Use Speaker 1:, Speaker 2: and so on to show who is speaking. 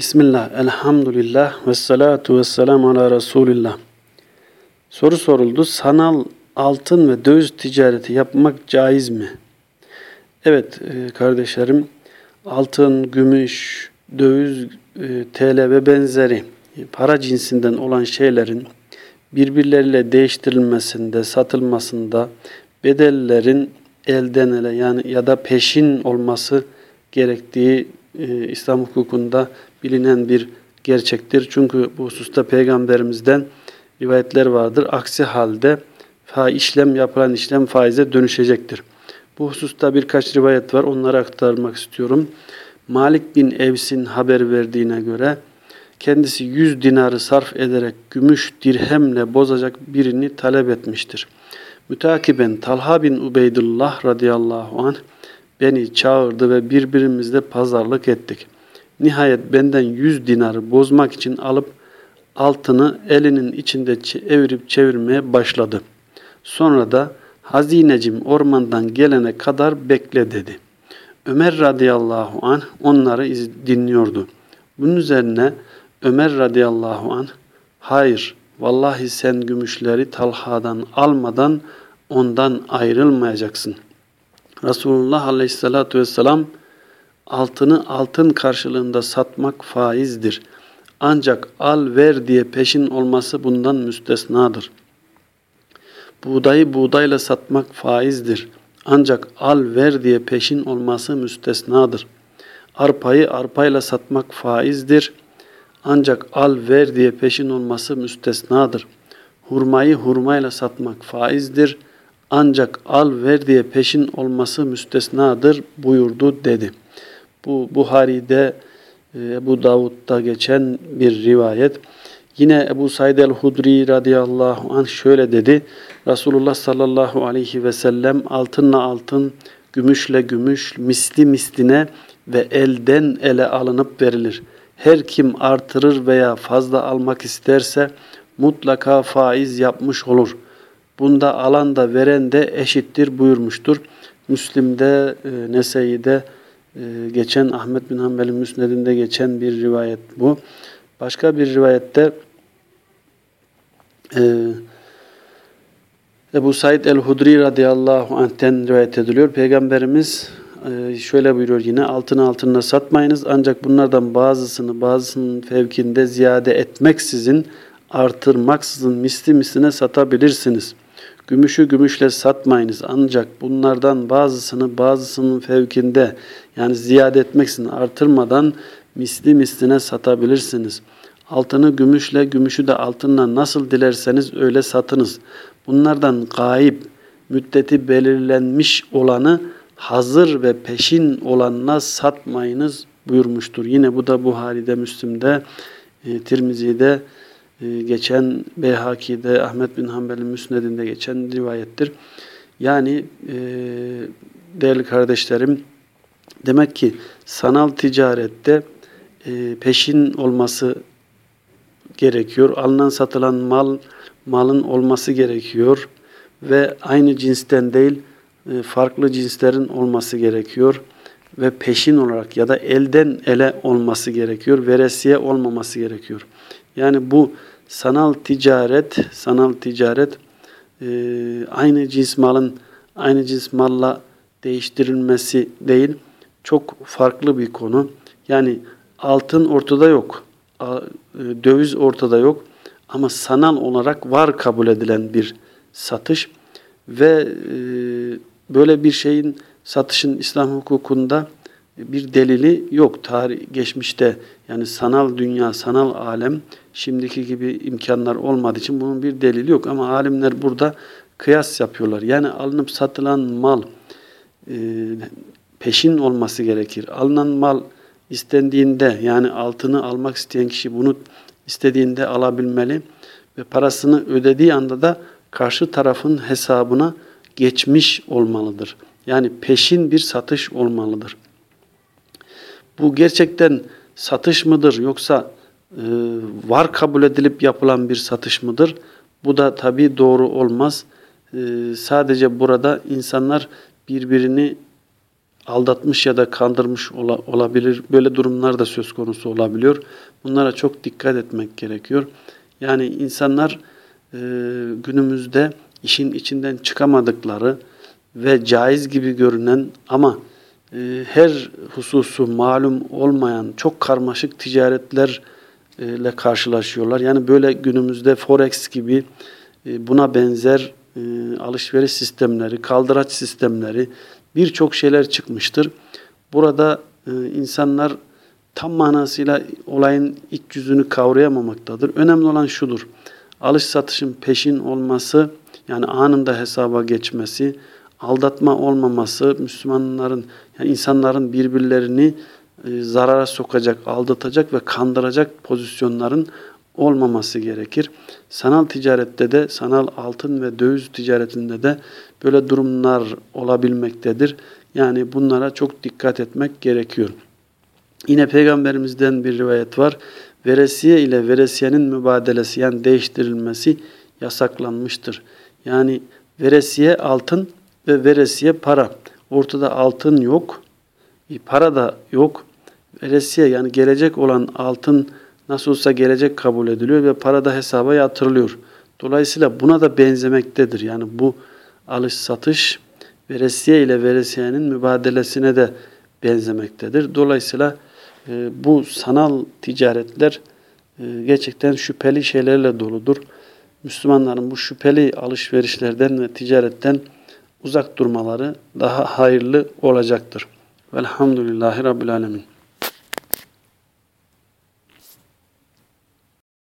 Speaker 1: Bismillah, elhamdülillah ve salatu ve selamu ala Resulillah. Soru soruldu. Sanal altın ve döviz ticareti yapmak caiz mi? Evet e, kardeşlerim, altın, gümüş, döviz, e, TL ve benzeri para cinsinden olan şeylerin birbirleriyle değiştirilmesinde, satılmasında bedellerin elden ele yani ya da peşin olması gerektiği e, İslam hukukunda bilinen bir gerçektir. Çünkü bu hususta peygamberimizden rivayetler vardır. Aksi halde fa işlem yapılan işlem faize dönüşecektir. Bu hususta birkaç rivayet var. Onları aktarmak istiyorum. Malik bin Evs'in haber verdiğine göre kendisi 100 dinarı sarf ederek gümüş dirhemle bozacak birini talep etmiştir. Mütakiben Talha bin Ubeydullah radıyallahu anh beni çağırdı ve birbirimizle pazarlık ettik. Nihayet benden 100 dinarı bozmak için alıp altını elinin içinde evirip çevirmeye başladı. Sonra da hazinecim ormandan gelene kadar bekle dedi. Ömer radıyallahu anh onları dinliyordu. Bunun üzerine Ömer radıyallahu anh hayır vallahi sen gümüşleri Talha'dan almadan ondan ayrılmayacaksın. Resulullah aleyhissalatu vesselam altını altın karşılığında satmak faizdir. Ancak al ver diye peşin olması bundan müstesnadır. Buğdayı buğdayla satmak faizdir. Ancak al ver diye peşin olması müstesnadır. Arpayı arpayla satmak faizdir. Ancak al ver diye peşin olması müstesnadır. Hurmayı hurmayla satmak faizdir. Ancak al ver diye peşin olması müstesnadır buyurdu dedi. Bu Buhari'de e, Ebu Davud'da geçen bir rivayet. Yine Ebu Said el-Hudri radıyallahu anh şöyle dedi. Resulullah sallallahu aleyhi ve sellem altınla altın, gümüşle gümüş, misli misline ve elden ele alınıp verilir. Her kim artırır veya fazla almak isterse mutlaka faiz yapmış olur. Bunda alan da veren de eşittir buyurmuştur. Müslim'de, e, Nese'de e, geçen Ahmet bin Hanbel'in müsnedinde geçen bir rivayet bu. Başka bir rivayette e, Ebu Said el-Hudri radıyallahu anh'ten rivayet ediliyor. Peygamberimiz e, şöyle buyuruyor yine altını altına satmayınız ancak bunlardan bazısını bazısının fevkinde ziyade etmeksizin artırmaksızın misli misline satabilirsiniz. Gümüşü gümüşle satmayınız ancak bunlardan bazısını bazısının fevkinde yani ziyade etmeksizin artırmadan misli misline satabilirsiniz. Altını gümüşle, gümüşü de altınla nasıl dilerseniz öyle satınız. Bunlardan gayip, müddeti belirlenmiş olanı hazır ve peşin olanına satmayınız buyurmuştur. Yine bu da Buhari'de, Müslim'de, e, Tirmizi'de geçen, Beyhaki'de, Ahmet bin Hanbel'in Müsned'inde geçen rivayettir. Yani e, değerli kardeşlerim, demek ki sanal ticarette e, peşin olması gerekiyor. Alınan satılan mal malın olması gerekiyor ve aynı cinsten değil e, farklı cinslerin olması gerekiyor ve peşin olarak ya da elden ele olması gerekiyor. Veresiye olmaması gerekiyor. Yani bu sanal ticaret, sanal ticaret e, aynı cins malın aynı cins malla değiştirilmesi değil, çok farklı bir konu. Yani altın ortada yok, e, döviz ortada yok ama sanal olarak var kabul edilen bir satış ve e, böyle bir şeyin satışın İslam hukukunda bir delili yok. Tarih geçmişte yani sanal dünya, sanal alem şimdiki gibi imkanlar olmadığı için bunun bir delili yok. Ama alimler burada kıyas yapıyorlar. Yani alınıp satılan mal e, peşin olması gerekir. Alınan mal istendiğinde yani altını almak isteyen kişi bunu istediğinde alabilmeli ve parasını ödediği anda da karşı tarafın hesabına geçmiş olmalıdır. Yani peşin bir satış olmalıdır. Bu gerçekten satış mıdır yoksa e, var kabul edilip yapılan bir satış mıdır? Bu da tabi doğru olmaz. E, sadece burada insanlar birbirini aldatmış ya da kandırmış ola, olabilir. Böyle durumlar da söz konusu olabiliyor. Bunlara çok dikkat etmek gerekiyor. Yani insanlar e, günümüzde işin içinden çıkamadıkları ve caiz gibi görünen ama her hususu malum olmayan çok karmaşık ticaretlerle karşılaşıyorlar. Yani böyle günümüzde forex gibi e, buna benzer e, alışveriş sistemleri, kaldıraç sistemleri birçok şeyler çıkmıştır. Burada e, insanlar tam manasıyla olayın iç yüzünü kavrayamamaktadır. Önemli olan şudur. Alış satışın peşin olması, yani anında hesaba geçmesi, aldatma olmaması, Müslümanların, yani insanların birbirlerini e, zarara sokacak, aldatacak ve kandıracak pozisyonların olmaması gerekir. Sanal ticarette de, sanal altın ve döviz ticaretinde de böyle durumlar olabilmektedir. Yani bunlara çok dikkat etmek gerekiyor. Yine Peygamberimizden bir rivayet var. Veresiye ile veresiyenin mübadelesi yani değiştirilmesi yasaklanmıştır. Yani veresiye altın ve veresiye para. Ortada altın yok, para da yok. Veresiye yani gelecek olan altın nasıl olsa gelecek kabul ediliyor ve para da hesaba yatırılıyor. Dolayısıyla buna da benzemektedir. Yani bu alış satış veresiye ile veresiyenin mübadelesine de benzemektedir. Dolayısıyla e, bu sanal ticaretler e, gerçekten şüpheli şeylerle doludur. Müslümanların bu şüpheli alışverişlerden ve ticaretten uzak durmaları daha hayırlı olacaktır. Velhamdülillahi Rabbil Alemin.